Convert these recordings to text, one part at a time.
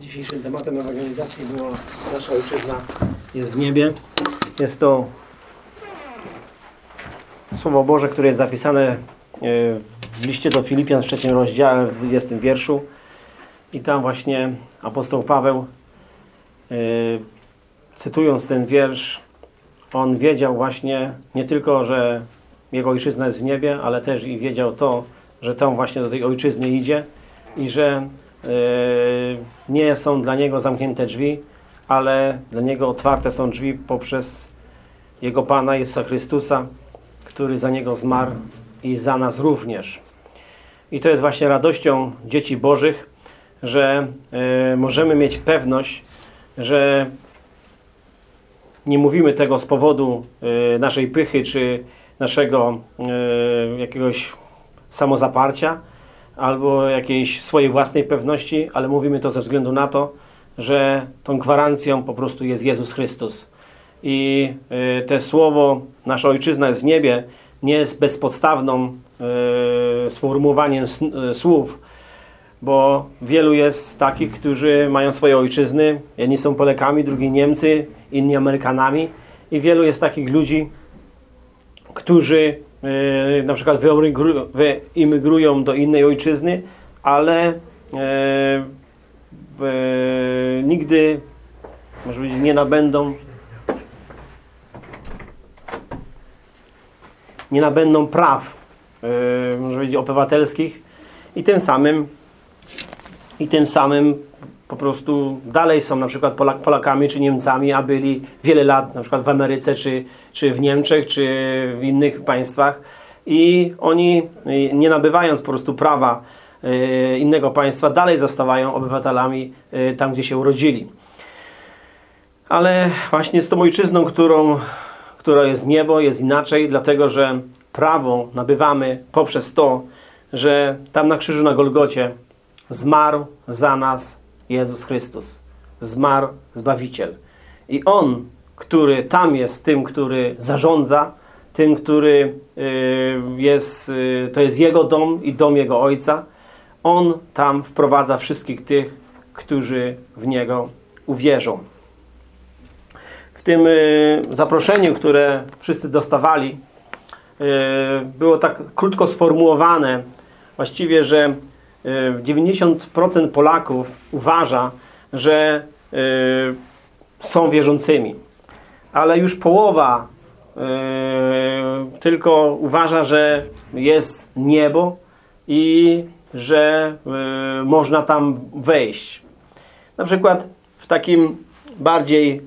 Dzisiejszym tematem ewangelizacji była Nasza Ojczyzna jest w niebie. Jest to Słowo Boże, które jest zapisane e, w liście do Filipian w trzecim rozdziale, w 20 wierszu. I tam właśnie apostoł Paweł, e, cytując ten wiersz, on wiedział właśnie nie tylko, że jego ojczyzna jest w niebie, ale też i wiedział to, że tam właśnie do tej ojczyzny idzie i że nie są dla niego zamknięte drzwi, ale dla niego otwarte są drzwi poprzez jego Pana Jezusa Chrystusa, który za niego zmarł i za nas również. I to jest właśnie radością dzieci Bożych, że e, możemy mieć pewność, że nie mówimy tego z powodu e, naszej pychy czy naszego jakiegoś samozaparcia albo jakiejś swojej własnej pewności, ale mówimy to ze względu na to, że tą gwarancją po prostu jest Jezus Chrystus. I y, te słowo, nasza ojczyzna jest w niebie, nie jest bezpodstawną y, sformułowaniem s- y, słów, bo wielu jest takich, którzy mają swoje ojczyzny. Jedni są Polakami, drugi Niemcy, inni Amerykanami. I wielu jest takich ludzi, którzy na przykład wyemigru- wyimigrują do innej ojczyzny, ale y, y, nigdy, może powiedzieć, nie nabędą nie nabędą praw, może powiedzieć, obywatelskich. I tym samym i tym samym po prostu dalej są na przykład Polak, Polakami czy Niemcami, a byli wiele lat na przykład w Ameryce, czy, czy w Niemczech, czy w innych państwach i oni yy, nie nabywając po prostu prawa yy, innego państwa, dalej zostawają obywatelami yy, tam, gdzie się urodzili. Ale właśnie z tą ojczyzną, którą która jest niebo, jest inaczej, dlatego że prawo nabywamy poprzez to, że tam na krzyżu na Golgocie zmarł za nas Jezus Chrystus. Zmarł Zbawiciel. I On, który tam jest tym, który zarządza, tym, który y, jest, y, to jest Jego dom i dom Jego Ojca, On tam wprowadza wszystkich tych, którzy w Niego uwierzą w tym y, zaproszeniu, które wszyscy dostawali, było tak krótko sformułowane, właściwie, że 90% Polaków uważa, że y, są wierzącymi, ale już połowa y, tylko uważa, że jest niebo i że można tam wejść. Na przykład w takim bardziej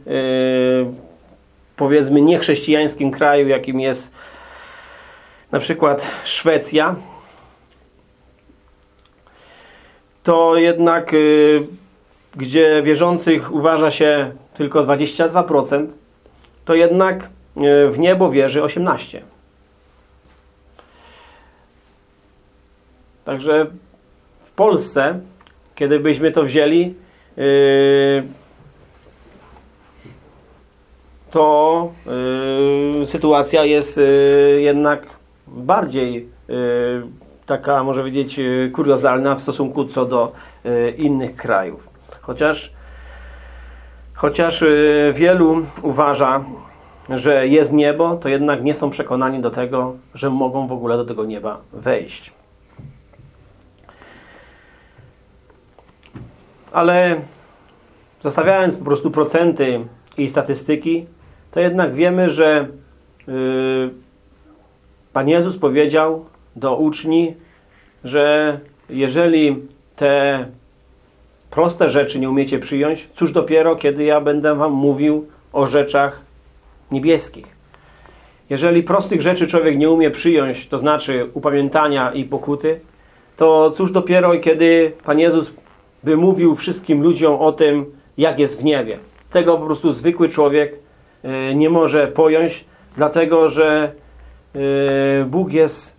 powiedzmy niechrześcijańskim kraju, jakim jest na przykład Szwecja, to jednak yy, gdzie wierzących uważa się tylko 22%, to jednak yy, w niebo wierzy 18%. Także w Polsce, kiedy byśmy to wzięli, yy, to y, sytuacja jest y, jednak bardziej y, taka, może powiedzieć, y, kuriozalna w stosunku co do y, innych krajów. Chociaż, chociaż y, wielu uważa, że jest niebo, to jednak nie są przekonani do tego, że mogą w ogóle do tego nieba wejść. Ale zostawiając po prostu procenty i statystyki, to jednak wiemy, że yy, Pan Jezus powiedział do uczni, że jeżeli te proste rzeczy nie umiecie przyjąć, cóż dopiero, kiedy ja będę wam mówił o rzeczach niebieskich. Jeżeli prostych rzeczy człowiek nie umie przyjąć, to znaczy upamiętania i pokuty, to cóż dopiero, kiedy Pan Jezus by mówił wszystkim ludziom o tym, jak jest w niebie. Tego po prostu zwykły człowiek y, nie może pojąć, dlatego że y, Bóg jest,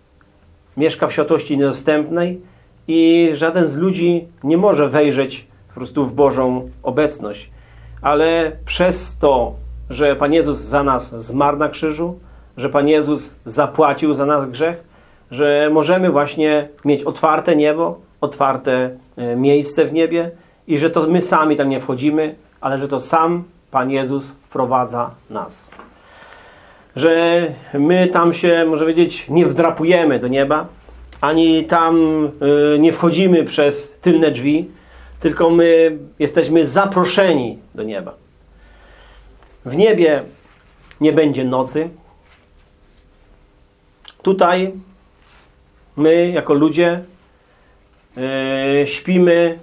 mieszka w światłości niedostępnej i żaden z ludzi nie może wejrzeć po prostu w Bożą obecność. Ale przez to, że Pan Jezus za nas zmarł na krzyżu, że Pan Jezus zapłacił za nas grzech, że możemy właśnie mieć otwarte niebo, otwarte e, miejsce w niebie i że to my sami tam nie wchodzimy, ale że to sam Pan Jezus wprowadza nas. Że my tam się, może powiedzieć, nie wdrapujemy do nieba, ani tam y, nie wchodzimy przez tylne drzwi, tylko my jesteśmy zaproszeni do nieba. W niebie nie będzie nocy. Tutaj my, jako ludzie, yy, śpimy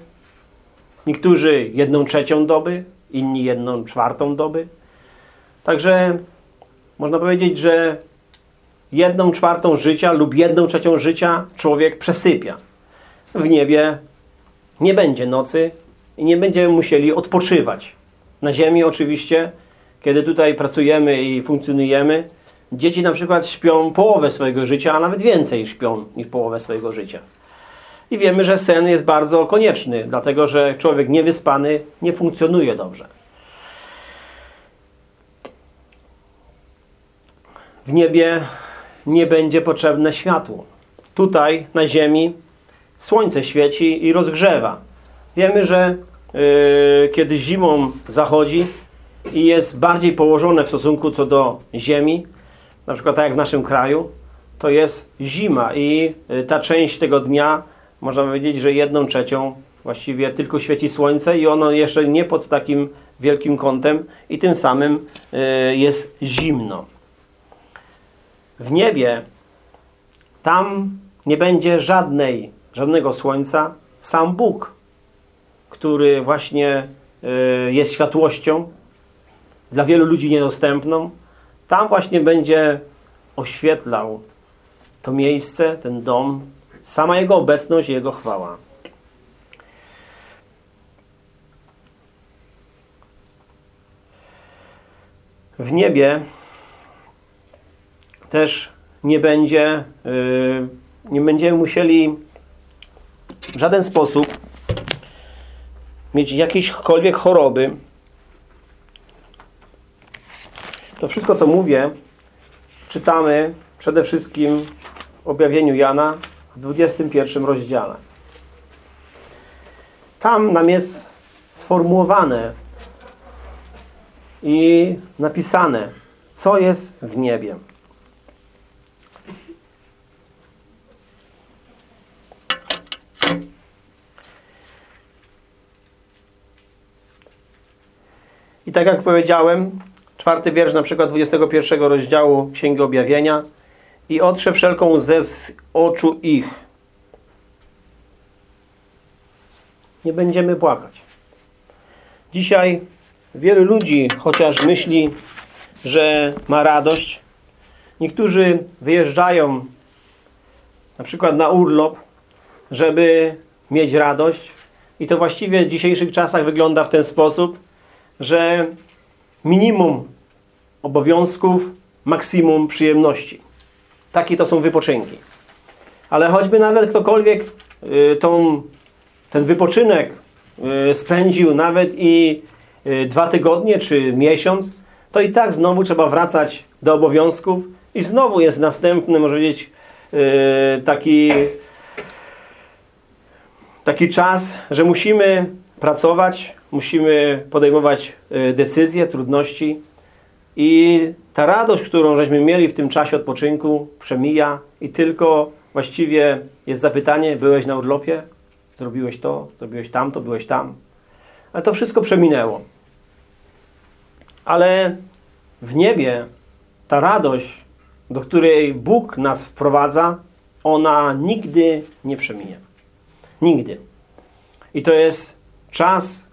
niektórzy jedną trzecią doby, inni jedną czwartą doby. Także można powiedzieć, że jedną czwartą życia lub jedną trzecią życia człowiek przesypia. W niebie nie będzie nocy i nie będziemy musieli odpoczywać. Na ziemi oczywiście, kiedy tutaj pracujemy i funkcjonujemy, dzieci na przykład śpią połowę swojego życia, a nawet więcej śpią niż połowę swojego życia. I wiemy, że sen jest bardzo konieczny, dlatego że człowiek niewyspany nie funkcjonuje dobrze. W niebie nie będzie potrzebne światło. Tutaj na ziemi słońce świeci i rozgrzewa. Wiemy, że yy, kiedy zimą zachodzi i jest bardziej położone w stosunku co do ziemi, na przykład tak jak w naszym kraju, to jest zima i yy, ta część tego dnia, można powiedzieć, że jedną trzecią właściwie tylko świeci słońce i ono jeszcze nie pod takim wielkim kątem i tym samym yy, jest zimno. W niebie tam nie będzie żadnej, żadnego słońca, sam Bóg, który właśnie y, jest światłością, dla wielu ludzi niedostępną, tam właśnie będzie oświetlał to miejsce, ten dom, sama Jego obecność i Jego chwała. W niebie też nie będzie, yy, nie będziemy musieli w żaden sposób mieć jakiejśkolwiek choroby. To wszystko, co mówię, czytamy przede wszystkim w objawieniu Jana w 21 rozdziale. Tam nam jest sformułowane i napisane, co jest w niebie. I tak jak powiedziałem, czwarty wiersz na przykład 21 rozdziału Księgi Objawienia i otrze wszelką łzę z oczu ich. Nie będziemy płakać. Dzisiaj wielu ludzi chociaż myśli, że ma radość. Niektórzy wyjeżdżają na przykład na urlop, żeby mieć radość. I to właściwie w dzisiejszych czasach wygląda w ten sposób, że minimum obowiązków, maksimum przyjemności. Takie to są wypoczynki. Ale choćby nawet ktokolwiek y, tą, ten wypoczynek y, spędził nawet i y, dwa tygodnie czy miesiąc, to i tak znowu trzeba wracać do obowiązków i znowu jest następny, może powiedzieć, taki, taki czas, że musimy pracować, musimy podejmować y, decyzje, trudności i ta radość, którą żeśmy mieli w tym czasie odpoczynku przemija i tylko właściwie jest zapytanie, byłeś na urlopie? Zrobiłeś to? Zrobiłeś tamto? Byłeś tam? Ale to wszystko przeminęło. Ale w niebie ta radość, do której Bóg nas wprowadza, ona nigdy nie przeminie. Nigdy. I to jest czas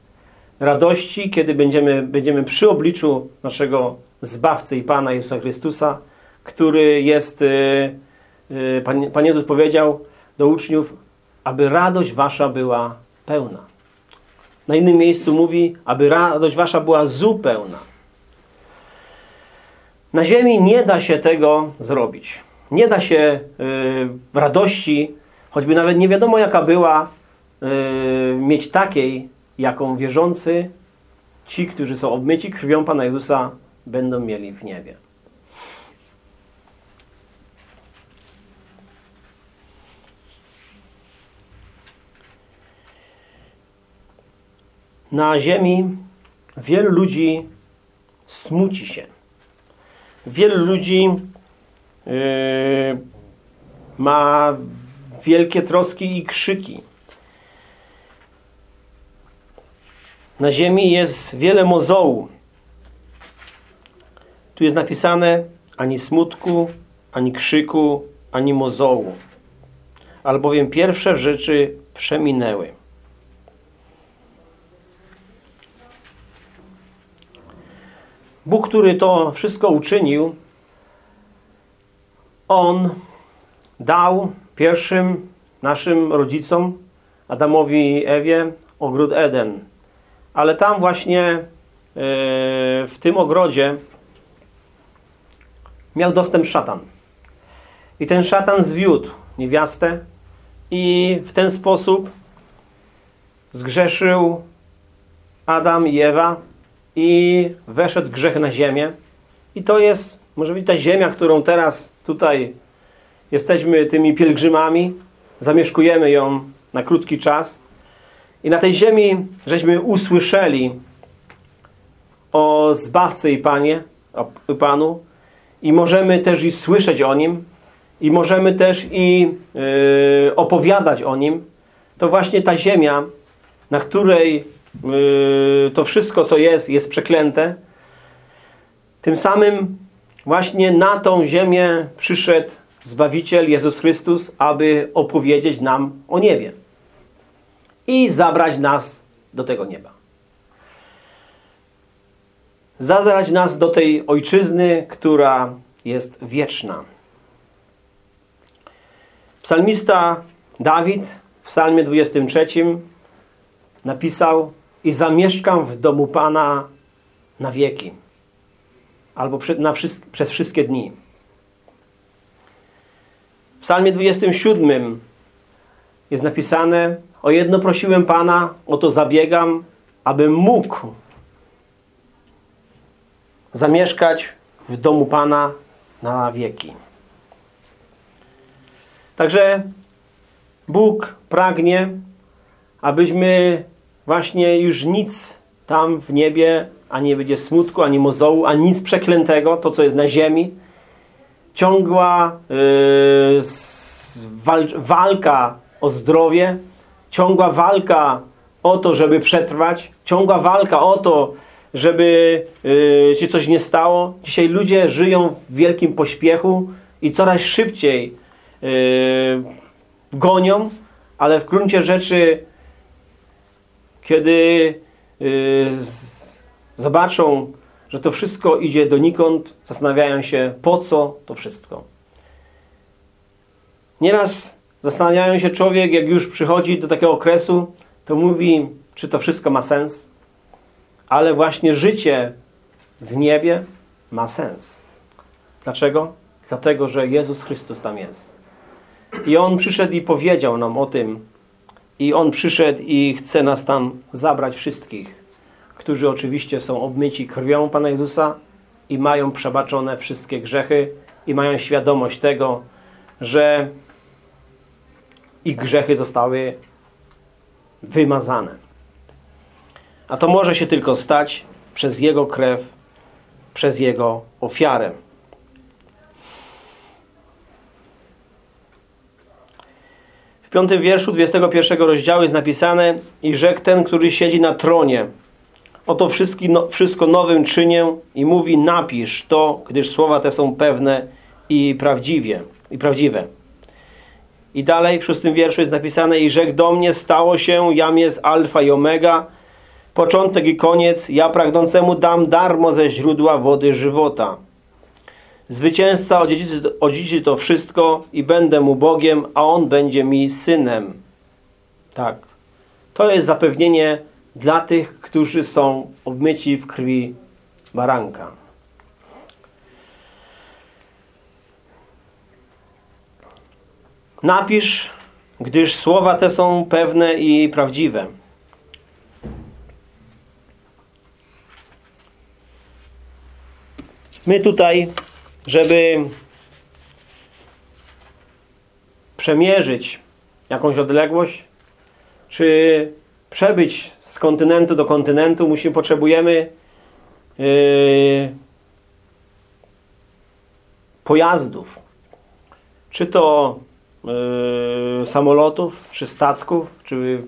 radości, kiedy będziemy, będziemy przy obliczu naszego Zbawcy i Pana Jezusa Chrystusa, który jest, yy, Pan, Pan Jezus powiedział do uczniów, aby radość wasza była pełna. Na innym miejscu mówi, aby radość wasza była zupełna. Na ziemi nie da się tego zrobić. Nie da się yy, radości, choćby nawet nie wiadomo jaka była, mieć takiej, jaką wierzący, ci, którzy są obmyci krwią Pana Jezusa, będą mieli w niebie. Na ziemi wielu ludzi smuci się. Wielu ludzi yy, ma wielkie troski i krzyki. Na ziemi jest wiele mozołu. Tu jest napisane ani smutku, ani krzyku, ani mozołu. Albowiem pierwsze rzeczy przeminęły. Bóg, który to wszystko uczynił, On dał pierwszym naszym rodzicom, Adamowi i Ewie, ogród Eden. Ale tam właśnie yy, w tym ogrodzie miał dostęp szatan. I ten szatan zwiódł niewiastę i w ten sposób zgrzeszył Adam i Ewa i weszedł grzech na ziemię. I to jest, może być ta ziemia, którą teraz tutaj jesteśmy tymi pielgrzymami, zamieszkujemy ją na krótki czas. I na tej ziemi żeśmy usłyszeli o Zbawcy i Panie, o Panu i możemy też i słyszeć o Nim i możemy też i yy, opowiadać o Nim. To właśnie ta ziemia, na której yy, to wszystko, co jest, jest przeklęte. Tym samym właśnie na tą ziemię przyszedł Zbawiciel Jezus Chrystus, aby opowiedzieć nam o niebie i zabrać nas do tego nieba. Zabrać nas do tej ojczyzny, która jest wieczna. Psalmista Dawid w psalmie 23 napisał i zamieszkam w domu Pana na wieki. Albo na przez wszystkie dni. W psalmie 27 jest napisane o jedno prosiłem Pana, o to zabiegam, abym mógł zamieszkać w domu Pana na wieki. Także Bóg pragnie, abyśmy właśnie już nic tam w niebie, ani nie będzie smutku, ani mozołu, ani nic przeklętego, to co jest na ziemi. Ciągła yy, walka o zdrowie, ciągła walka o to, żeby przetrwać, ciągła walka o to, żeby yy, się coś nie stało. Dzisiaj ludzie żyją w wielkim pośpiechu i coraz szybciej yy, gonią, ale w gruncie rzeczy, kiedy yy, zobaczą, że to wszystko idzie donikąd, zastanawiają się, po co to wszystko. Nieraz zastanawiają się człowiek, jak już przychodzi do takiego okresu, to mówi, czy to wszystko ma sens. Ale właśnie życie w niebie ma sens. Dlaczego? Dlatego, że Jezus Chrystus tam jest. I On przyszedł i powiedział nam o tym. I On przyszedł i chce nas tam zabrać wszystkich, którzy oczywiście są obmyci krwią Pana Jezusa i mają przebaczone wszystkie grzechy i mają świadomość tego, że ich grzechy zostały wymazane. A to może się tylko stać przez Jego krew, przez Jego ofiarę. W piątym wierszu 21 rozdziału jest napisane i rzekł ten, który siedzi na tronie oto wszystko nowym czynię i mówi napisz to, gdyż słowa te są pewne i prawdziwie, i prawdziwe. I dalej w szóstym wierszu jest napisane i rzekł do mnie, stało się, jam jest alfa i omega, początek i koniec, ja pragnącemu dam darmo ze źródła wody żywota. Zwycięzca odziedziczy, odziedziczy to wszystko i będę mu Bogiem, a on będzie mi synem. Tak. To jest zapewnienie dla tych, którzy są obmyci w krwi baranka. Napisz, gdyż słowa te są pewne i prawdziwe. My tutaj, żeby przemierzyć jakąś odległość, czy przebyć z kontynentu do kontynentu, musimy, potrzebujemy yy, pojazdów. Czy to yy, samolotów, czy statków, czy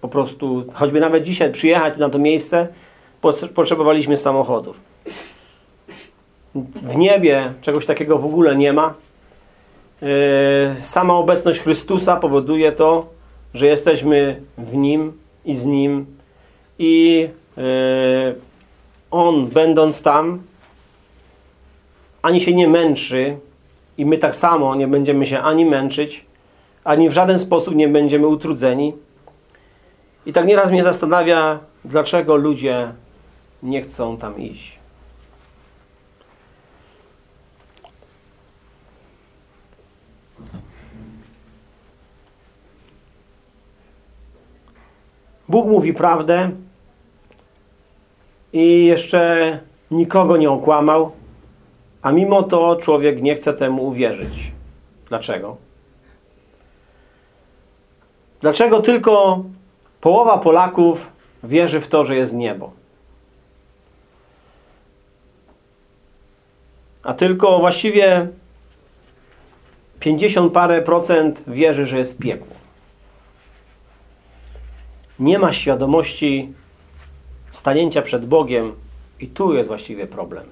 po prostu, choćby nawet dzisiaj przyjechać na to miejsce, potrzebowaliśmy samochodów. W niebie czegoś takiego w ogóle nie ma. Yy, sama obecność Chrystusa powoduje to, że jesteśmy w Nim i z Nim i yy, On będąc tam ani się nie męczy i my tak samo nie będziemy się ani męczyć, ani w żaden sposób nie będziemy utrudzeni. I tak nieraz mnie zastanawia, dlaczego ludzie nie chcą tam iść. Bóg mówi prawdę i jeszcze nikogo nie okłamał, a mimo to człowiek nie chce temu uwierzyć. Dlaczego? Dlaczego tylko połowa Polaków wierzy w to, że jest niebo? A tylko właściwie 50 parę procent wierzy, że jest piekło nie ma świadomości stanięcia przed Bogiem i tu jest właściwie problem.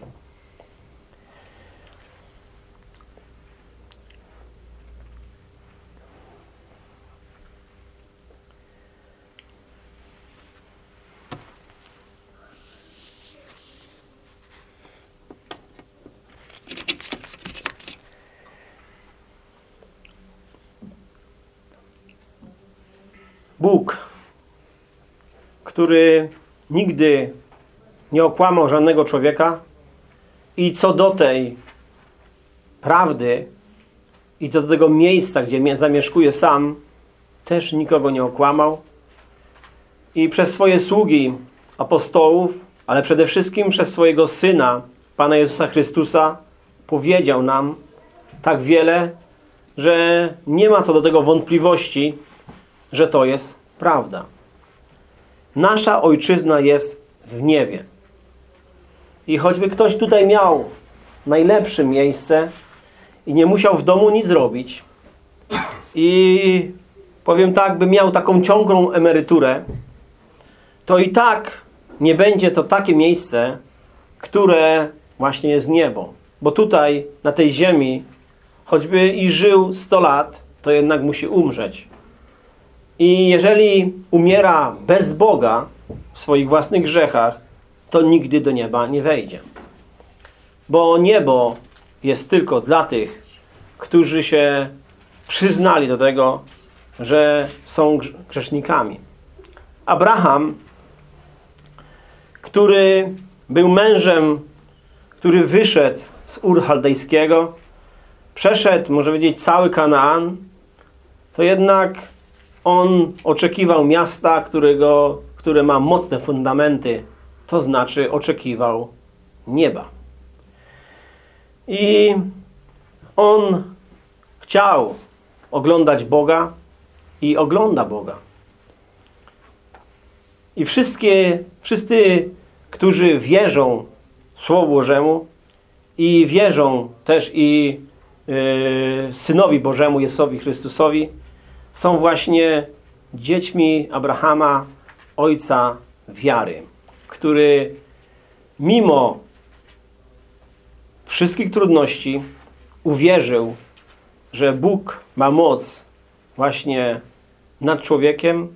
Bóg który nigdy nie okłamał żadnego człowieka i co do tej prawdy i co do tego miejsca, gdzie zamieszkuje sam, też nikogo nie okłamał. I przez swoje sługi apostołów, ale przede wszystkim przez swojego Syna, Pana Jezusa Chrystusa, powiedział nam tak wiele, że nie ma co do tego wątpliwości, że to jest prawda. Nasza ojczyzna jest w niebie. I choćby ktoś tutaj miał najlepsze miejsce i nie musiał w domu nic robić i powiem tak, by miał taką ciągłą emeryturę, to i tak nie będzie to takie miejsce, które właśnie jest niebo. Bo tutaj, na tej ziemi, choćby i żył 100 lat, to jednak musi umrzeć. I jeżeli umiera bez Boga w swoich własnych grzechach, to nigdy do nieba nie wejdzie. Bo niebo jest tylko dla tych, którzy się przyznali do tego, że są grzesznikami. Abraham, który był mężem, który wyszedł z Ur Chaldejskiego, przeszedł, może powiedzieć, cały Kanaan, to jednak on oczekiwał miasta, którego, które ma mocne fundamenty, to znaczy oczekiwał nieba. I on chciał oglądać Boga i ogląda Boga. I wszystkie, wszyscy, którzy wierzą Słowu Bożemu i wierzą też i yy, Synowi Bożemu, Jezusowi Chrystusowi, są właśnie dziećmi Abrahama, ojca wiary, który mimo wszystkich trudności uwierzył, że Bóg ma moc właśnie nad człowiekiem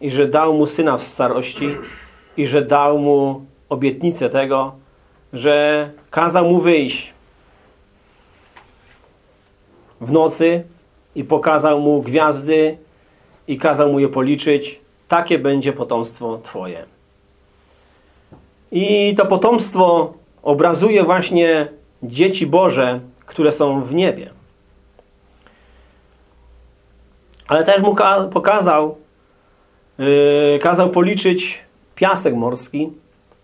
i że dał mu syna w starości i że dał mu obietnicę tego, że kazał mu wyjść w nocy i pokazał mu gwiazdy i kazał mu je policzyć. Takie będzie potomstwo Twoje. I to potomstwo obrazuje właśnie dzieci Boże, które są w niebie. Ale też mu pokazał, yy, kazał policzyć piasek morski.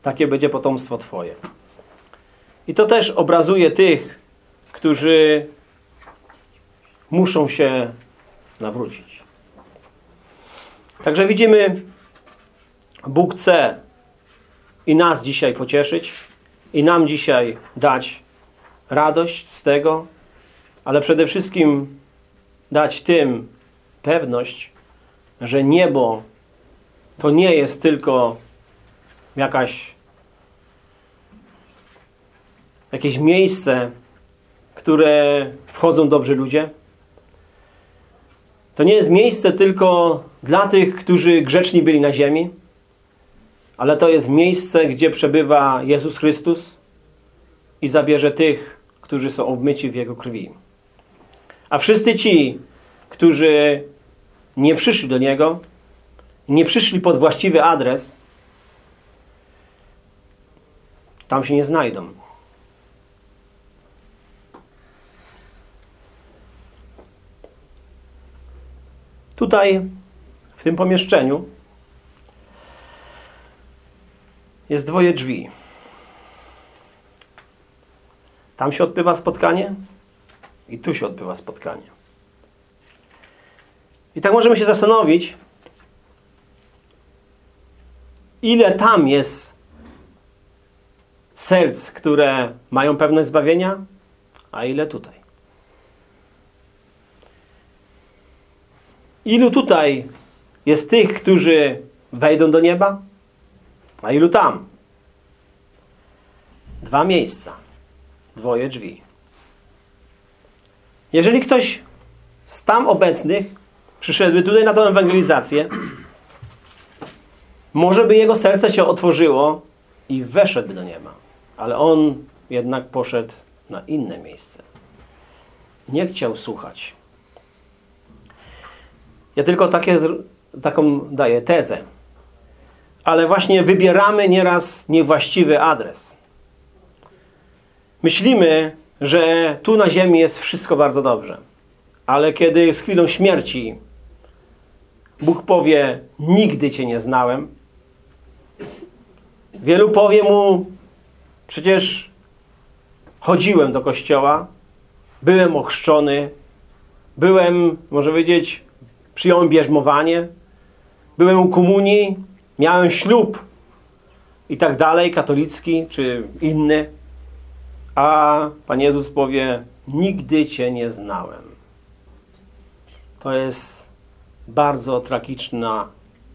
Takie będzie potomstwo Twoje. I to też obrazuje tych, którzy muszą się nawrócić. Także widzimy Bóg chce i nas dzisiaj pocieszyć, i nam dzisiaj dać radość z tego, ale przede wszystkim dać tym pewność, że niebo to nie jest tylko jakaś jakieś miejsce, które wchodzą dobrzy ludzie. To nie jest miejsce tylko dla tych, którzy grzeczni byli na ziemi, ale to jest miejsce, gdzie przebywa Jezus Chrystus i zabierze tych, którzy są obmyci w Jego krwi. A wszyscy ci, którzy nie przyszli do Niego, nie przyszli pod właściwy adres, tam się nie znajdą. Tutaj, w tym pomieszczeniu, jest dwoje drzwi. Tam się odbywa spotkanie i tu się odbywa spotkanie. I tak możemy się zastanowić, ile tam jest serc, które mają pewność zbawienia, a ile tutaj. Ilu tutaj jest tych, którzy wejdą do nieba, a ilu tam? Dwa miejsca, dwoje drzwi. Jeżeli ktoś z tam obecnych przyszedłby tutaj na tę ewangelizację, może by jego serce się otworzyło i weszedłby do nieba. Ale on jednak poszedł na inne miejsce. Nie chciał słuchać. Ja tylko takie, taką daję tezę. Ale właśnie wybieramy nieraz niewłaściwy adres. Myślimy, że tu na ziemi jest wszystko bardzo dobrze. Ale kiedy z chwilą śmierci Bóg powie, nigdy Cię nie znałem, wielu powie mu, przecież chodziłem do kościoła, byłem ochrzczony, byłem, może powiedzieć, przyjąłem bierzmowanie, byłem u komunii, miałem ślub i tak dalej, katolicki czy inny, a Pan Jezus powie, nigdy Cię nie znałem. To jest bardzo tragiczna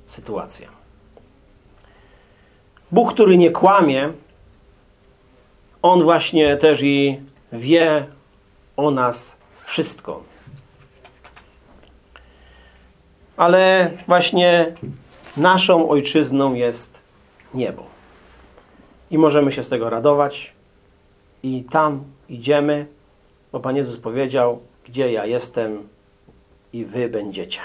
sytuacja. Bóg, który nie kłamie, On właśnie też i wie o nas wszystko. Ale właśnie naszą ojczyzną jest niebo. I możemy się z tego radować. I tam idziemy, bo Pan Jezus powiedział, gdzie ja jestem i wy będziecie.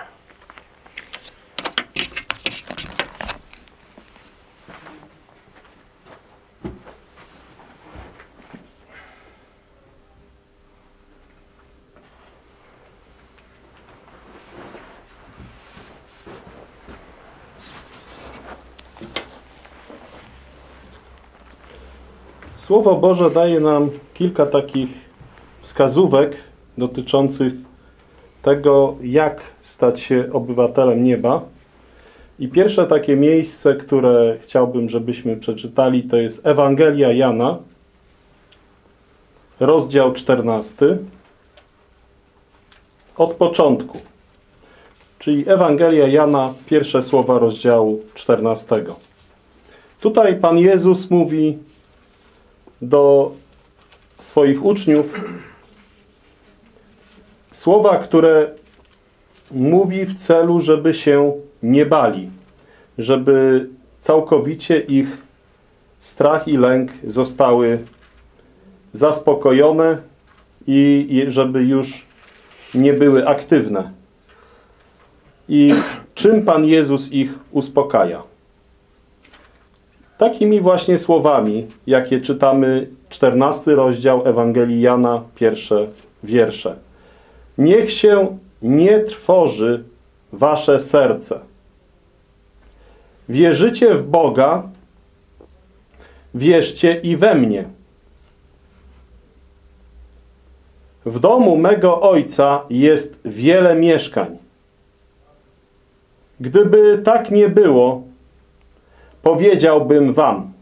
Słowo Boże daje nam kilka takich wskazówek dotyczących tego, jak stać się obywatelem nieba. I pierwsze takie miejsce, które chciałbym, żebyśmy przeczytali, to jest Ewangelia Jana, rozdział 14, od początku. Czyli Ewangelia Jana, pierwsze słowa rozdziału 14. Tutaj Pan Jezus mówi do swoich uczniów słowa, które mówi w celu, żeby się nie bali, żeby całkowicie ich strach i lęk zostały zaspokojone i żeby już nie były aktywne. I czym Pan Jezus ich uspokaja? Takimi właśnie słowami, jakie czytamy 14 rozdział Ewangelii Jana, pierwsze wiersze. Niech się nie trwoży wasze serce. Wierzycie w Boga, wierzcie i we mnie. W domu mego Ojca jest wiele mieszkań. Gdyby tak nie było, powiedziałbym wam.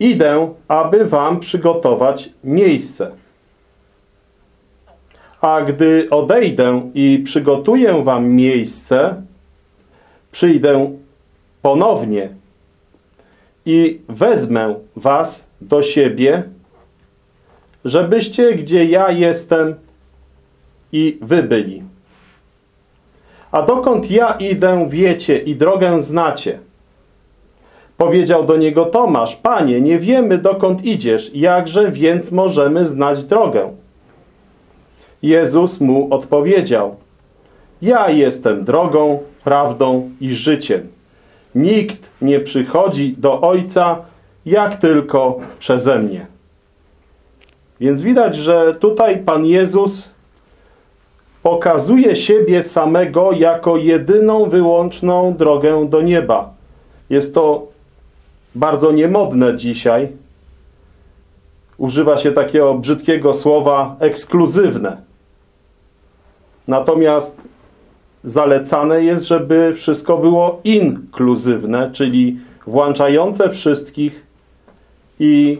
Idę, aby wam przygotować miejsce. A gdy odejdę i przygotuję wam miejsce, przyjdę ponownie i wezmę was do siebie, żebyście gdzie ja jestem i wy byli. A dokąd ja idę, wiecie i drogę znacie. Powiedział do niego Tomasz, Panie, nie wiemy dokąd idziesz, jakże więc możemy znać drogę? Jezus mu odpowiedział, ja jestem drogą, prawdą i życiem. Nikt nie przychodzi do Ojca, jak tylko przeze mnie. Więc widać, że tutaj Pan Jezus pokazuje siebie samego jako jedyną, wyłączną drogę do nieba. Jest to bardzo niemodne dzisiaj. Używa się takiego brzydkiego słowa ekskluzywne. Natomiast zalecane jest, żeby wszystko było inkluzywne, czyli włączające wszystkich i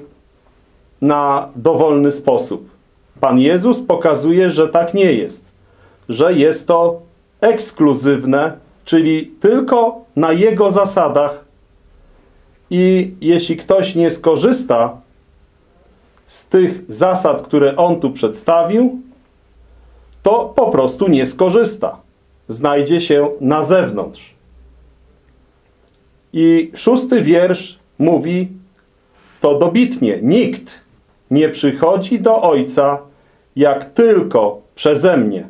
na dowolny sposób. Pan Jezus pokazuje, że tak nie jest. Że jest to ekskluzywne, czyli tylko na Jego zasadach i jeśli ktoś nie skorzysta z tych zasad, które On tu przedstawił, to po prostu nie skorzysta. Znajdzie się na zewnątrz. I szósty wiersz mówi to dobitnie. Nikt nie przychodzi do Ojca, jak tylko przeze mnie.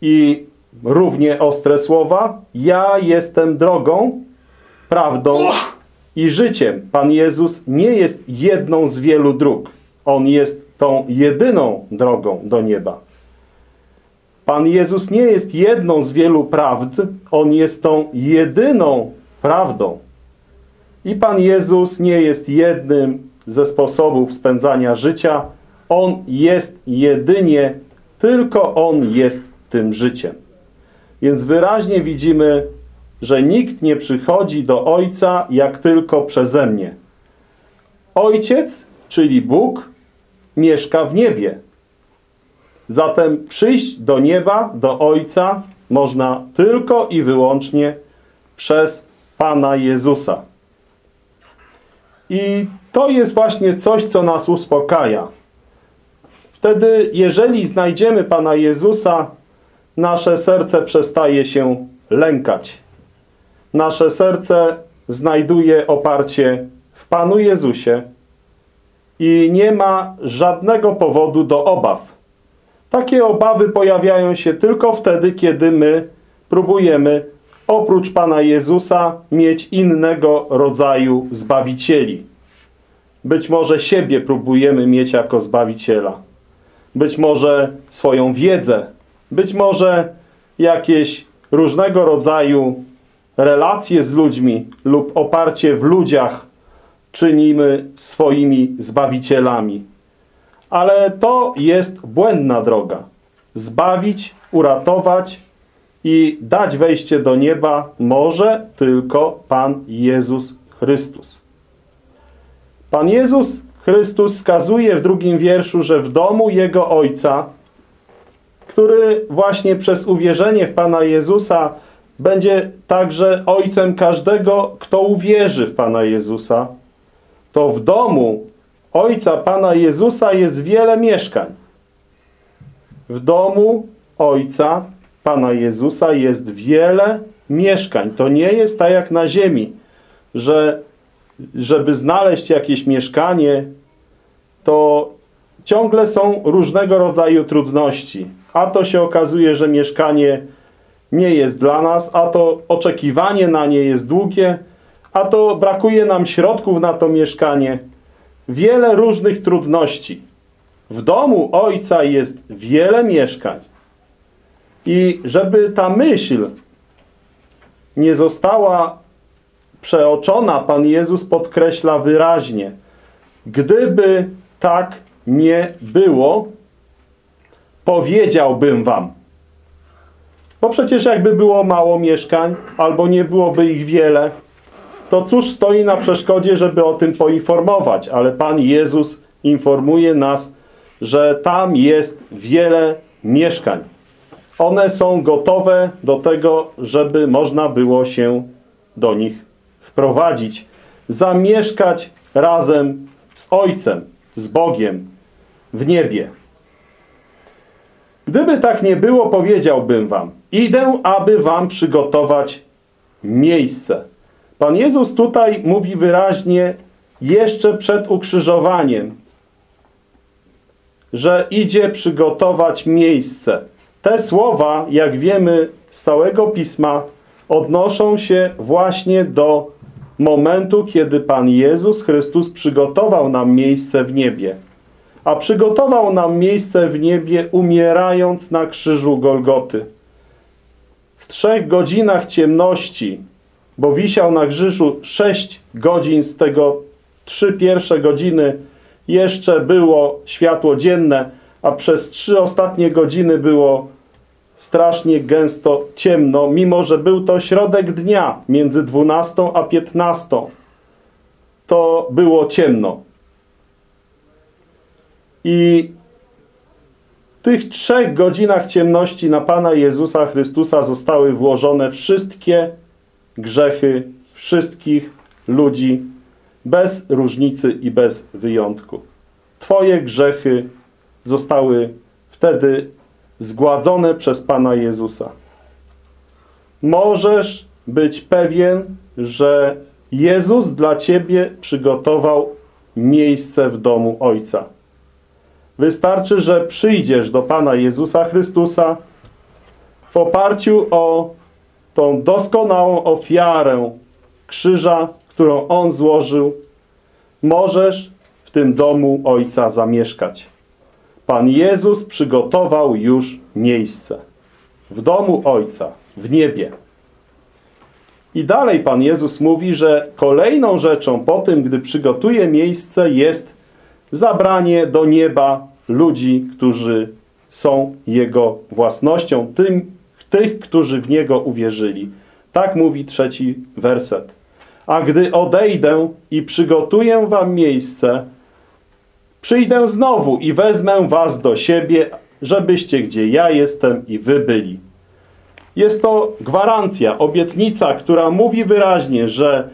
I równie ostre słowa. Ja jestem drogą, prawdą i życiem. Pan Jezus nie jest jedną z wielu dróg. On jest tą jedyną drogą do nieba. Pan Jezus nie jest jedną z wielu prawd. On jest tą jedyną prawdą. I Pan Jezus nie jest jednym ze sposobów spędzania życia. On jest jedynie, tylko On jest tym życiem. Więc wyraźnie widzimy, że nikt nie przychodzi do Ojca, jak tylko przeze mnie. Ojciec, czyli Bóg, mieszka w niebie. Zatem przyjść do nieba, do Ojca można tylko i wyłącznie przez Pana Jezusa. I to jest właśnie coś, co nas uspokaja. Wtedy, jeżeli znajdziemy Pana Jezusa, nasze serce przestaje się lękać. Nasze serce znajduje oparcie w Panu Jezusie i nie ma żadnego powodu do obaw. Takie obawy pojawiają się tylko wtedy, kiedy my próbujemy oprócz Pana Jezusa mieć innego rodzaju zbawicieli. Być może siebie próbujemy mieć jako zbawiciela. Być może swoją wiedzę. Być może jakieś różnego rodzaju relacje z ludźmi lub oparcie w ludziach czynimy swoimi zbawicielami. Ale to jest błędna droga. Zbawić, uratować i dać wejście do nieba może tylko Pan Jezus Chrystus. Pan Jezus Chrystus wskazuje w drugim wierszu, że w domu Jego Ojca, który właśnie przez uwierzenie w Pana Jezusa będzie także Ojcem każdego, kto uwierzy w Pana Jezusa, to w domu Ojca Pana Jezusa jest wiele mieszkań. W domu Ojca Pana Jezusa jest wiele mieszkań. To nie jest tak jak na ziemi, że żeby znaleźć jakieś mieszkanie, to ciągle są różnego rodzaju trudności. A to się okazuje, że mieszkanie nie jest dla nas, a to oczekiwanie na nie jest długie, a to brakuje nam środków na to mieszkanie. Wiele różnych trudności. W domu Ojca jest wiele mieszkań. I żeby ta myśl nie została przeoczona, Pan Jezus podkreśla wyraźnie. Gdyby tak nie było, powiedziałbym wam. Bo przecież jakby było mało mieszkań, albo nie byłoby ich wiele, to cóż stoi na przeszkodzie, żeby o tym poinformować? Ale Pan Jezus informuje nas, że tam jest wiele mieszkań. One są gotowe do tego, żeby można było się do nich wprowadzić. Zamieszkać razem z Ojcem, z Bogiem w niebie. Gdyby tak nie było, powiedziałbym wam, idę, aby wam przygotować miejsce. Pan Jezus tutaj mówi wyraźnie, jeszcze przed ukrzyżowaniem, że idzie przygotować miejsce. Te słowa, jak wiemy z całego Pisma, odnoszą się właśnie do momentu, kiedy Pan Jezus Chrystus przygotował nam miejsce w niebie. A przygotował nam miejsce w niebie, umierając na krzyżu Golgoty. W trzech godzinach ciemności, bo wisiał na krzyżu sześć godzin, z tego trzy pierwsze godziny jeszcze było światło dzienne, a przez trzy ostatnie godziny było strasznie gęsto ciemno, mimo że był to środek dnia między 12 a 15. To było ciemno. I tych trzech godzinach ciemności na Pana Jezusa Chrystusa zostały włożone wszystkie grzechy wszystkich ludzi bez różnicy i bez wyjątku. Twoje grzechy zostały wtedy zgładzone przez Pana Jezusa. Możesz być pewien, że Jezus dla Ciebie przygotował miejsce w domu Ojca. Wystarczy, że przyjdziesz do Pana Jezusa Chrystusa w oparciu o tą doskonałą ofiarę krzyża, którą On złożył. Możesz w tym domu Ojca zamieszkać. Pan Jezus przygotował już miejsce. W domu Ojca, w niebie. I dalej Pan Jezus mówi, że kolejną rzeczą po tym, gdy przygotuje miejsce, jest zabranie do nieba ludzi, którzy są Jego własnością, tym, tych, którzy w Niego uwierzyli. Tak mówi trzeci werset. A gdy odejdę i przygotuję wam miejsce, przyjdę znowu i wezmę was do siebie, żebyście gdzie ja jestem i wy byli. Jest to gwarancja, obietnica, która mówi wyraźnie, że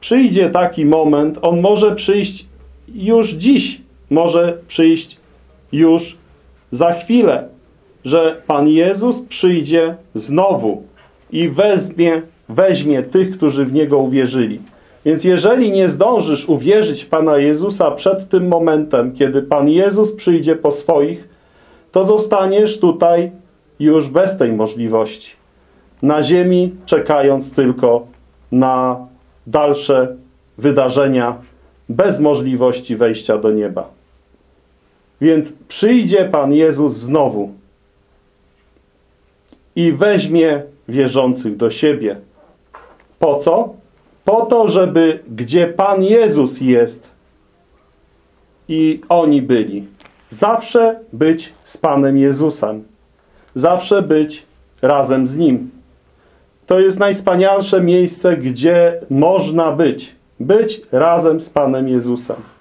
przyjdzie taki moment, on może przyjść już dziś, może przyjść już za chwilę, że Pan Jezus przyjdzie znowu i wezmie, weźmie tych, którzy w Niego uwierzyli. Więc jeżeli nie zdążysz uwierzyć w Pana Jezusa przed tym momentem, kiedy Pan Jezus przyjdzie po swoich, to zostaniesz tutaj już bez tej możliwości. Na ziemi czekając tylko na dalsze wydarzenia, bez możliwości wejścia do nieba. Więc przyjdzie Pan Jezus znowu i weźmie wierzących do siebie. Po co? Po to, żeby gdzie Pan Jezus jest i oni byli, zawsze być z Panem Jezusem. Zawsze być razem z Nim. To jest najwspanialsze miejsce, gdzie można być. Być razem z Panem Jezusem.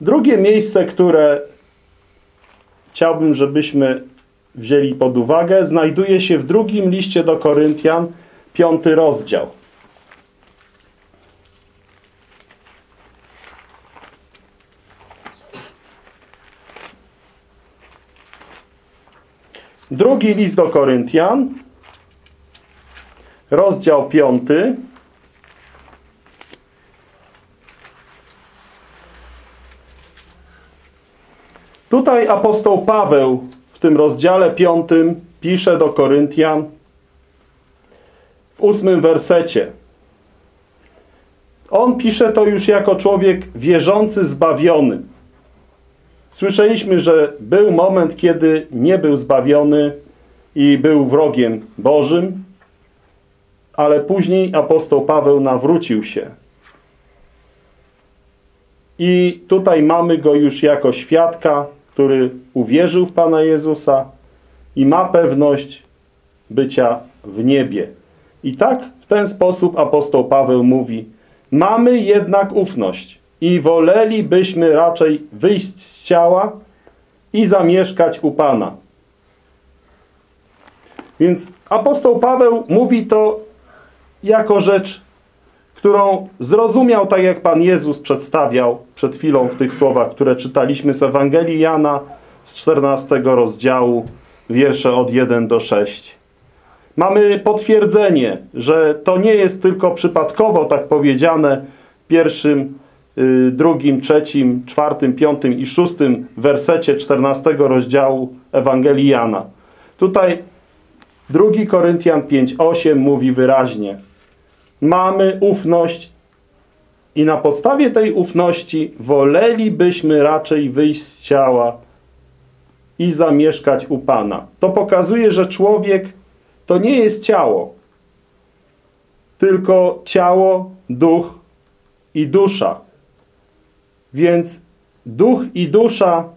Drugie miejsce, które chciałbym, żebyśmy wzięli pod uwagę, znajduje się w drugim liście do Koryntian, piąty rozdział. Drugi list do Koryntian, rozdział piąty. Tutaj apostoł Paweł w tym rozdziale piątym pisze do Koryntian w ósmym wersecie. On pisze to już jako człowiek wierzący, zbawiony. Słyszeliśmy, że był moment, kiedy nie był zbawiony i był wrogiem Bożym, ale później apostoł Paweł nawrócił się. I tutaj mamy go już jako świadka, który uwierzył w Pana Jezusa i ma pewność, bycia w niebie. I tak w ten sposób apostoł Paweł mówi: Mamy jednak ufność i wolelibyśmy raczej wyjść z ciała i zamieszkać u Pana. Więc apostoł Paweł mówi to jako rzecz, którą zrozumiał tak jak Pan Jezus przedstawiał przed chwilą w tych słowach, które czytaliśmy z Ewangelii Jana z 14 rozdziału, wiersze od 1 do 6. Mamy potwierdzenie, że to nie jest tylko przypadkowo tak powiedziane w pierwszym, y, drugim, trzecim, czwartym, piątym i szóstym wersecie 14 rozdziału Ewangelii Jana. Tutaj 2 Koryntian 5,8 mówi wyraźnie mamy ufność i na podstawie tej ufności wolelibyśmy raczej wyjść z ciała i zamieszkać u Pana. To pokazuje, że człowiek to nie jest ciało, tylko ciało, duch i dusza. Więc duch i dusza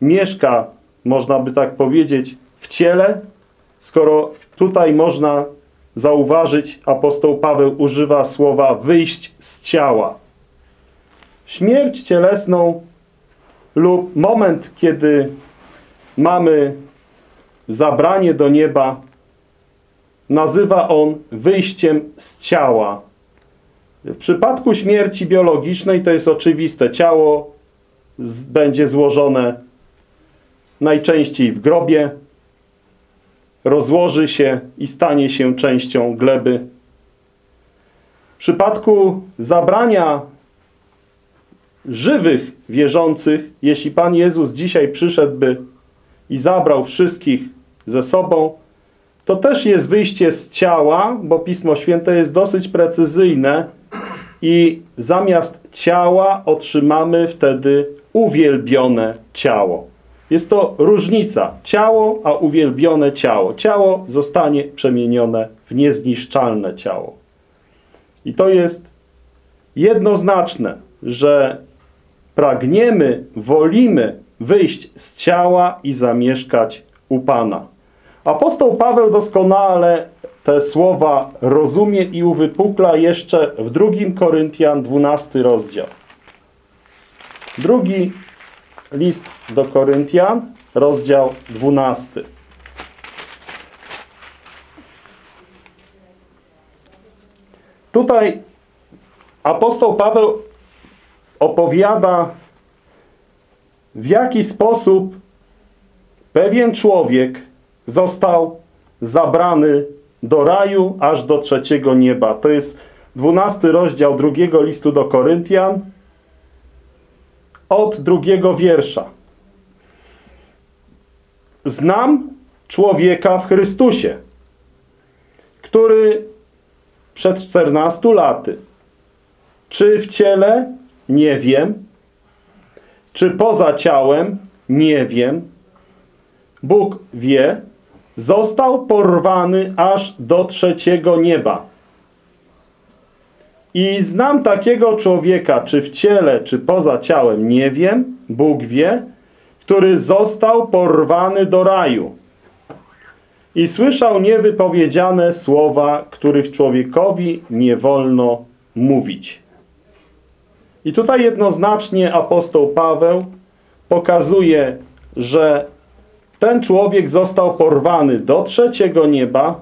mieszka, można by tak powiedzieć, w ciele, skoro tutaj można zauważyć, apostoł Paweł używa słowa wyjść z ciała. Śmierć cielesną lub moment, kiedy mamy zabranie do nieba, nazywa on wyjściem z ciała. W przypadku śmierci biologicznej to jest oczywiste. Ciało będzie złożone najczęściej w grobie, rozłoży się i stanie się częścią gleby. W przypadku zabrania żywych wierzących, jeśli Pan Jezus dzisiaj przyszedłby i zabrał wszystkich ze sobą, to też jest wyjście z ciała, bo Pismo Święte jest dosyć precyzyjne i zamiast ciała otrzymamy wtedy uwielbione ciało. Jest to różnica. Ciało, a uwielbione ciało. Ciało zostanie przemienione w niezniszczalne ciało. I to jest jednoznaczne, że pragniemy, wolimy wyjść z ciała i zamieszkać u Pana. Apostoł Paweł doskonale te słowa rozumie i uwypukla jeszcze w 2 Koryntian 12 rozdział. Drugi list do Koryntian, rozdział 12. Tutaj apostoł Paweł opowiada, w jaki sposób pewien człowiek został zabrany do raju aż do trzeciego nieba. To jest 12 rozdział drugiego listu do Koryntian, od drugiego wiersza. Znam człowieka w Chrystusie, który przed 14 laty, czy w ciele, nie wiem, czy poza ciałem, nie wiem, Bóg wie, został porwany aż do trzeciego nieba. I znam takiego człowieka, czy w ciele, czy poza ciałem, nie wiem, Bóg wie, który został porwany do raju. I słyszał niewypowiedziane słowa, których człowiekowi nie wolno mówić. I tutaj jednoznacznie apostoł Paweł pokazuje, że ten człowiek został porwany do trzeciego nieba,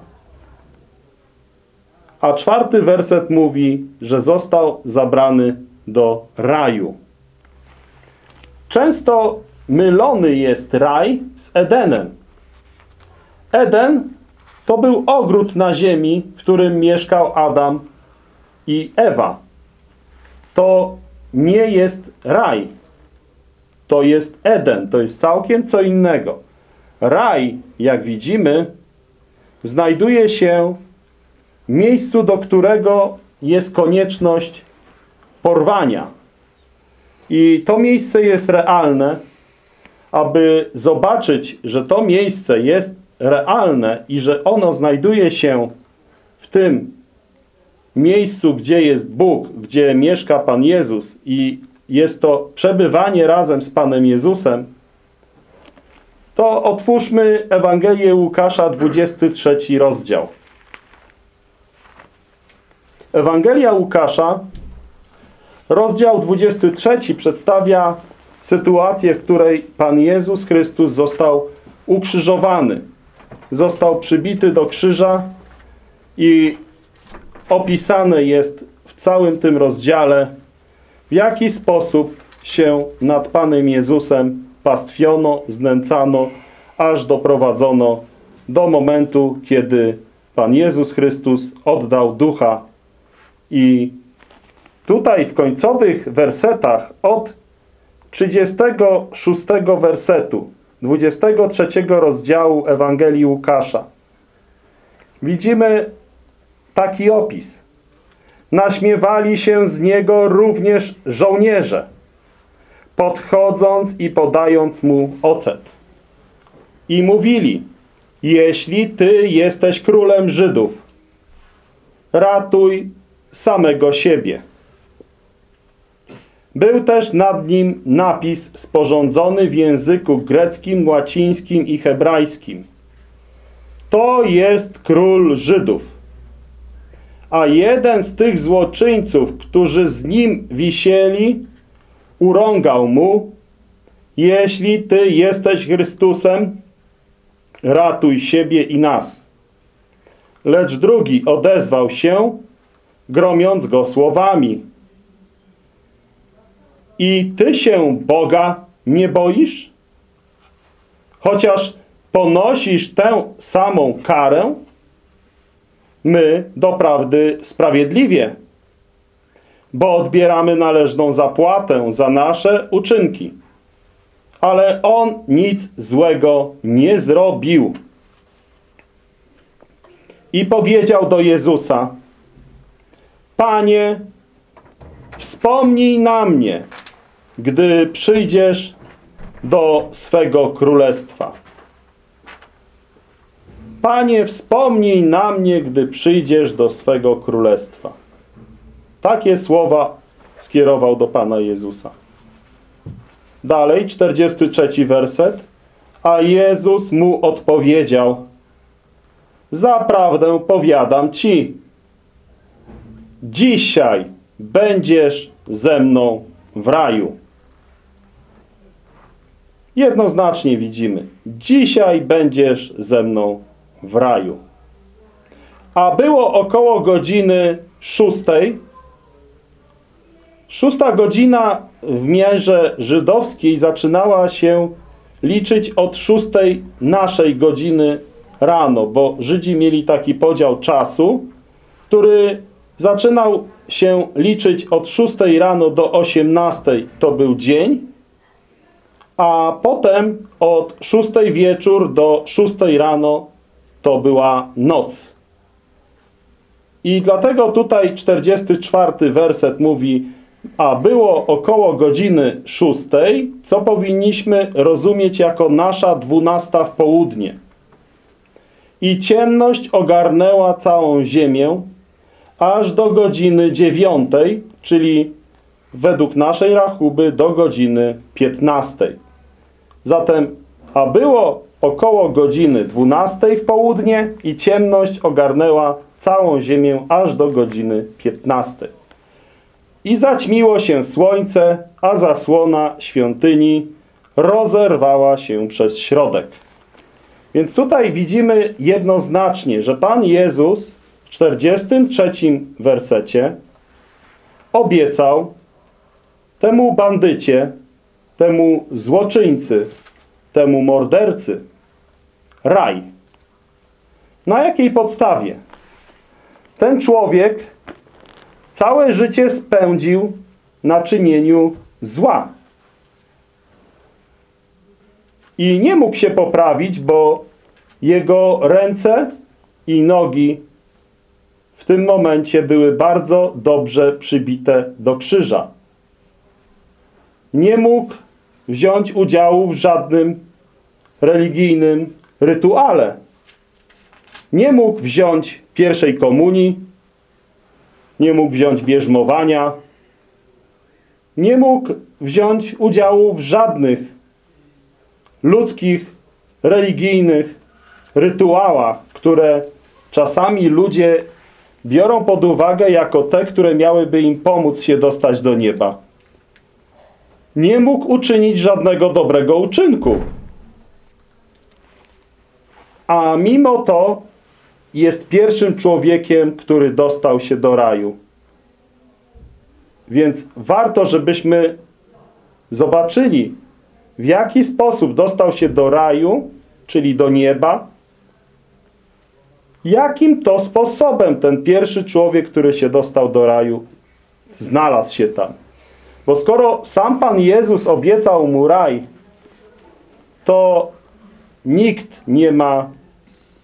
a czwarty werset mówi, że został zabrany do raju. Często mylony jest raj z Edenem. Eden to był ogród na ziemi, w którym mieszkał Adam i Ewa. To nie jest raj. To jest Eden. To jest całkiem co innego. Raj, jak widzimy, znajduje się miejscu, do którego jest konieczność porwania. I to miejsce jest realne, aby zobaczyć, że to miejsce jest realne i że ono znajduje się w tym miejscu, gdzie jest Bóg, gdzie mieszka Pan Jezus i jest to przebywanie razem z Panem Jezusem, to otwórzmy Ewangelię Łukasza, 23 rozdział. Ewangelia Łukasza, rozdział 23 przedstawia sytuację, w której Pan Jezus Chrystus został ukrzyżowany. Został przybity do krzyża i opisane jest w całym tym rozdziale, w jaki sposób się nad Panem Jezusem pastwiono, znęcano, aż doprowadzono do momentu, kiedy Pan Jezus Chrystus oddał ducha. I tutaj w końcowych wersetach od 36 wersetu 23 rozdziału Ewangelii Łukasza widzimy taki opis. Naśmiewali się z niego również żołnierze, podchodząc i podając mu ocet. I mówili, jeśli ty jesteś królem Żydów, ratuj samego siebie. Był też nad nim napis sporządzony w języku greckim, łacińskim i hebrajskim. To jest król Żydów. A jeden z tych złoczyńców, którzy z nim wisieli, urągał mu, jeśli Ty jesteś Chrystusem, ratuj siebie i nas. Lecz drugi odezwał się, gromiąc go słowami. I Ty się Boga nie boisz? Chociaż ponosisz tę samą karę, my doprawdy sprawiedliwie, bo odbieramy należną zapłatę za nasze uczynki. Ale on nic złego nie zrobił. I powiedział do Jezusa, Panie, wspomnij na mnie, gdy przyjdziesz do swego królestwa. Panie, wspomnij na mnie, gdy przyjdziesz do swego królestwa. Takie słowa skierował do Pana Jezusa. Dalej, 43 werset. A Jezus mu odpowiedział, Zaprawdę powiadam Ci, dzisiaj będziesz ze mną w raju. Jednoznacznie widzimy, dzisiaj będziesz ze mną w raju. A było około godziny szóstej. Szósta godzina w mierze żydowskiej zaczynała się liczyć od szóstej naszej godziny rano, bo Żydzi mieli taki podział czasu, który zaczynał się liczyć od szóstej rano do osiemnastej to był dzień, a potem od szóstej wieczór do szóstej rano to była noc. I dlatego tutaj 44 werset mówi, a było około godziny szóstej, co powinniśmy rozumieć jako nasza dwunasta w południe. I ciemność ogarnęła całą ziemię, aż do godziny dziewiątej, czyli według naszej rachuby do godziny piętnastej. Zatem, a było około godziny 12 w południe i ciemność ogarnęła całą ziemię aż do godziny 15. I zaćmiło się słońce, a zasłona świątyni rozerwała się przez środek. Więc tutaj widzimy jednoznacznie, że Pan Jezus 43 wersecie obiecał temu bandycie, temu złoczyńcy, temu mordercy raj. Na jakiej podstawie? Ten człowiek całe życie spędził na czynieniu zła. I nie mógł się poprawić, bo jego ręce i nogi w tym momencie były bardzo dobrze przybite do krzyża. Nie mógł wziąć udziału w żadnym religijnym rytuale. Nie mógł wziąć pierwszej komunii, nie mógł wziąć bierzmowania, nie mógł wziąć udziału w żadnych ludzkich religijnych rytuałach, które czasami ludzie biorą pod uwagę jako te, które miałyby im pomóc się dostać do nieba. Nie mógł uczynić żadnego dobrego uczynku. A mimo to jest pierwszym człowiekiem, który dostał się do raju. Więc warto, żebyśmy zobaczyli, w jaki sposób dostał się do raju, czyli do nieba, jakim to sposobem ten pierwszy człowiek, który się dostał do raju, znalazł się tam. Bo skoro sam Pan Jezus obiecał mu raj, to nikt nie ma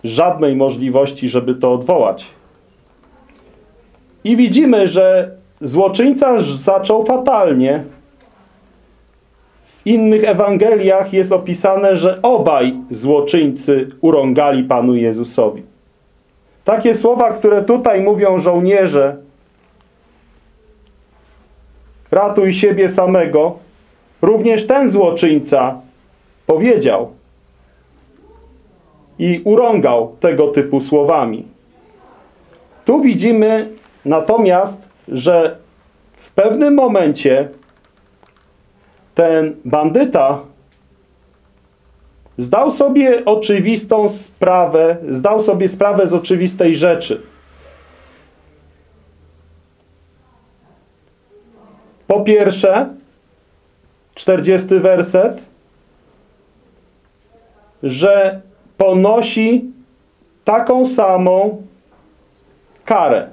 żadnej możliwości, żeby to odwołać. I widzimy, że złoczyńca zaczął fatalnie. W innych Ewangeliach jest opisane, że obaj złoczyńcy urągali Panu Jezusowi. Takie słowa, które tutaj mówią żołnierze, ratuj siebie samego, również ten złoczyńca powiedział i urągał tego typu słowami. Tu widzimy natomiast, że w pewnym momencie ten bandyta zdał sobie oczywistą sprawę, zdał sobie sprawę z oczywistej rzeczy. Po pierwsze, 40 werset, że ponosi taką samą karę.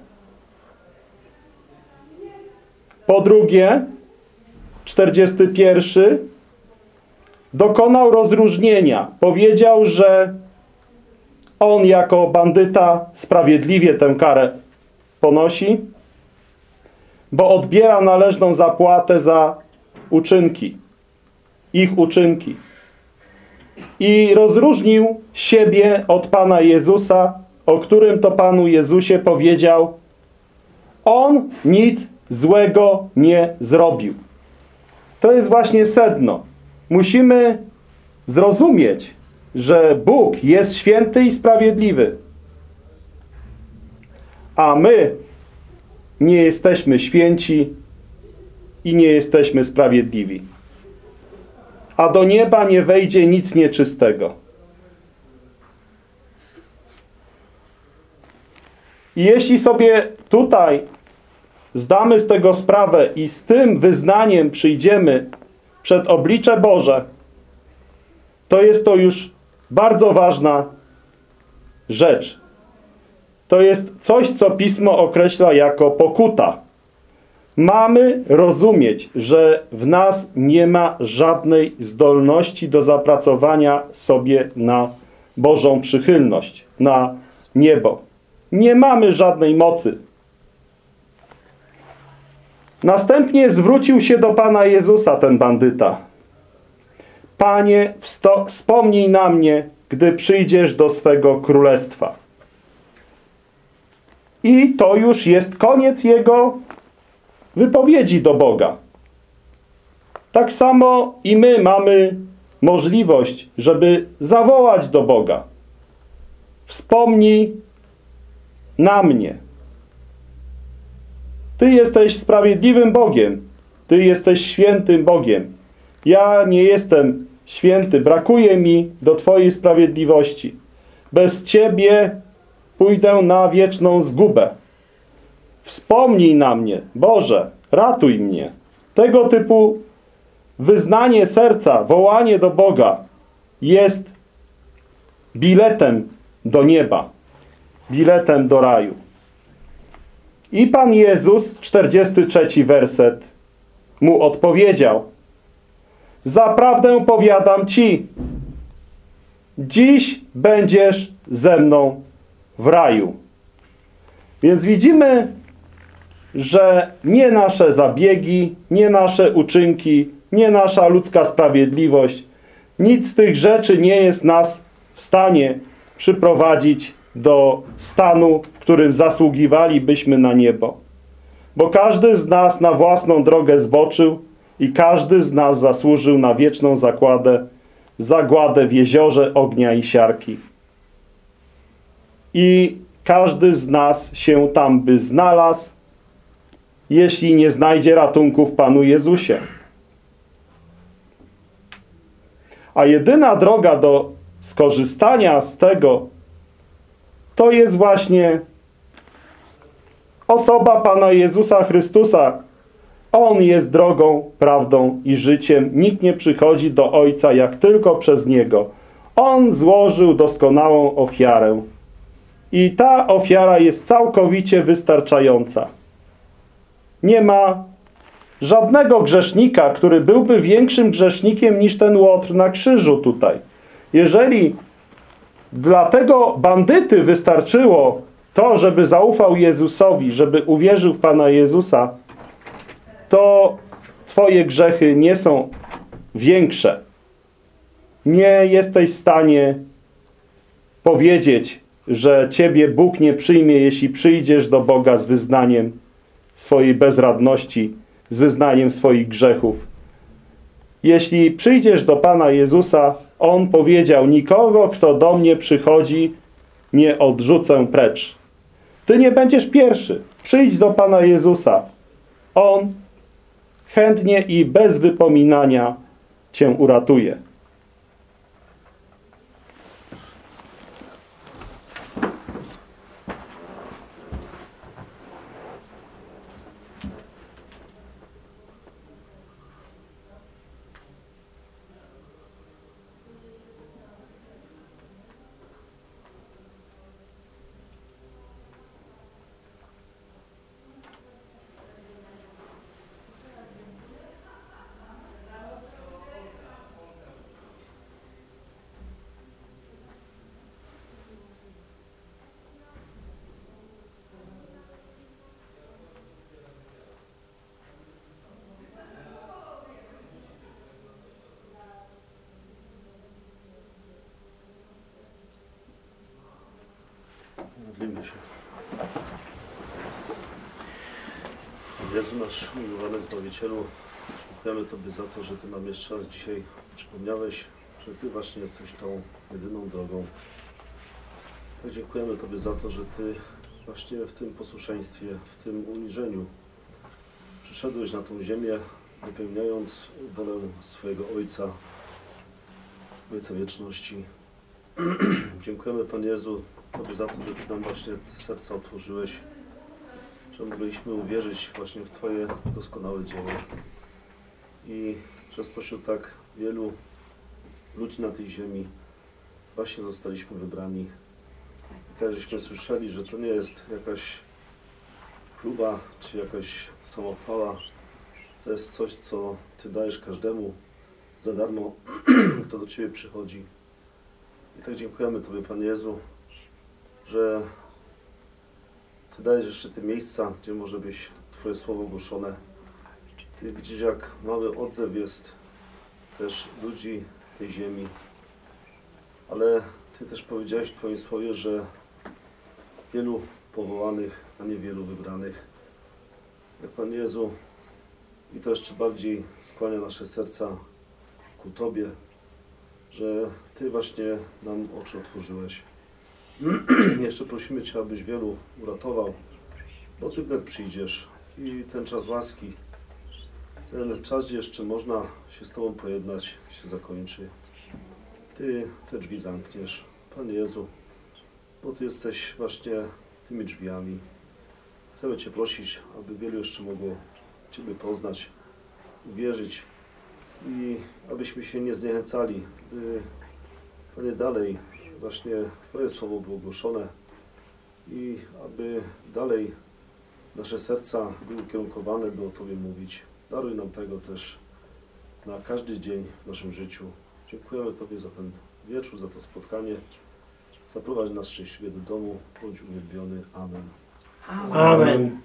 Po drugie, 41 dokonał rozróżnienia. Powiedział, że on jako bandyta sprawiedliwie tę karę ponosi, bo odbiera należną zapłatę za uczynki, ich uczynki. I rozróżnił siebie od Pana Jezusa, o którym to Panu Jezusie powiedział, on nic złego nie zrobił. To jest właśnie sedno. Musimy zrozumieć, że Bóg jest święty i sprawiedliwy. A my nie jesteśmy święci i nie jesteśmy sprawiedliwi. A do nieba nie wejdzie nic nieczystego. I jeśli sobie tutaj zdamy z tego sprawę i z tym wyznaniem przyjdziemy przed oblicze Boże, to jest to już bardzo ważna rzecz. To jest coś, co Pismo określa jako pokuta. Mamy rozumieć, że w nas nie ma żadnej zdolności do zapracowania sobie na Bożą przychylność, na niebo. Nie mamy żadnej mocy. Następnie zwrócił się do Pana Jezusa ten bandyta. Panie, wspomnij na mnie, gdy przyjdziesz do swego królestwa. I to już jest koniec jego wypowiedzi do Boga. Tak samo i my mamy możliwość, żeby zawołać do Boga. Wspomnij na mnie. Ty jesteś sprawiedliwym Bogiem. Ty jesteś świętym Bogiem. Ja nie jestem święty. Brakuje mi do Twojej sprawiedliwości. Bez Ciebie pójdę na wieczną zgubę. Wspomnij na mnie, Boże, ratuj mnie. Tego typu wyznanie serca, wołanie do Boga jest biletem do nieba, biletem do raju. I Pan Jezus, 43 werset, mu odpowiedział. Zaprawdę powiadam Ci, dziś będziesz ze mną w raju. Więc widzimy, że nie nasze zabiegi, nie nasze uczynki, nie nasza ludzka sprawiedliwość, nic z tych rzeczy nie jest nas w stanie przyprowadzić do stanu, w którym zasługiwalibyśmy na niebo. Bo każdy z nas na własną drogę zboczył i każdy z nas zasłużył na wieczną zakładę zagładę w jeziorze ognia i siarki. I każdy z nas się tam by znalazł, jeśli nie znajdzie ratunku w Panu Jezusie. A jedyna droga do skorzystania z tego to jest właśnie osoba Pana Jezusa Chrystusa. On jest drogą, prawdą i życiem. Nikt nie przychodzi do Ojca jak tylko przez Niego. On złożył doskonałą ofiarę. I ta ofiara jest całkowicie wystarczająca. Nie ma żadnego grzesznika, który byłby większym grzesznikiem niż ten łotr na krzyżu tutaj. Jeżeli dla tego bandyty wystarczyło to, żeby zaufał Jezusowi, żeby uwierzył w Pana Jezusa, to Twoje grzechy nie są większe. Nie jesteś w stanie powiedzieć, że Ciebie Bóg nie przyjmie, jeśli przyjdziesz do Boga z wyznaniem swojej bezradności, z wyznaniem swoich grzechów. Jeśli przyjdziesz do Pana Jezusa, On powiedział, nikogo, kto do mnie przychodzi, nie odrzucę precz. Ty nie będziesz pierwszy. Przyjdź do Pana Jezusa. On chętnie i bez wypominania Cię uratuje. Modlimy się. Jezu nasz umiłowany Zbawicielu, dziękujemy Tobie za to, że Ty nam jeszcze raz dzisiaj przypomniałeś, że Ty właśnie jesteś tą jedyną drogą. Tak dziękujemy Tobie za to, że Ty właśnie w tym posłuszeństwie, w tym uniżeniu przyszedłeś na tą ziemię, wypełniając wolę swojego Ojca, Ojca Wieczności. Dziękujemy Panie Jezu Tobie za to, że Ty nam właśnie te serca otworzyłeś, że mogliśmy uwierzyć właśnie w Twoje doskonałe dzieło i że spośród tak wielu ludzi na tej ziemi właśnie zostaliśmy wybrani. I tak żeśmy słyszeli, że to nie jest jakaś próba czy jakaś samochwała, to jest coś, co Ty dajesz każdemu za darmo, kto do Ciebie przychodzi. I tak dziękujemy Tobie, Panie Jezu, że Ty dajesz jeszcze te miejsca, gdzie może być Twoje słowo głoszone. Ty widzisz, jak mały odzew jest też ludzi tej ziemi. Ale Ty też powiedziałeś w Twoim słowie, że wielu powołanych, a niewielu wybranych. Jak Pan Jezu, i to jeszcze bardziej skłania nasze serca ku Tobie, że Ty właśnie nam oczy otworzyłeś. Jeszcze prosimy Cię, abyś wielu uratował, bo Ty wnet przyjdziesz i ten czas łaski, ten czas, gdzie jeszcze można się z Tobą pojednać, się zakończy. Ty te drzwi zamkniesz, Panie Jezu, bo Ty jesteś właśnie tymi drzwiami. Chcemy Cię prosić, aby wielu jeszcze mogło Ciebie poznać, uwierzyć i abyśmy się nie zniechęcali, by Panie dalej właśnie Twoje słowo było głoszone i aby dalej nasze serca były ukierunkowane, by o Tobie mówić. Daruj nam tego też na każdy dzień w naszym życiu. Dziękujemy Tobie za ten wieczór, za to spotkanie. Zaprowadź nas szczęśliwie do domu. Bądź uwielbiony. Amen. Amen.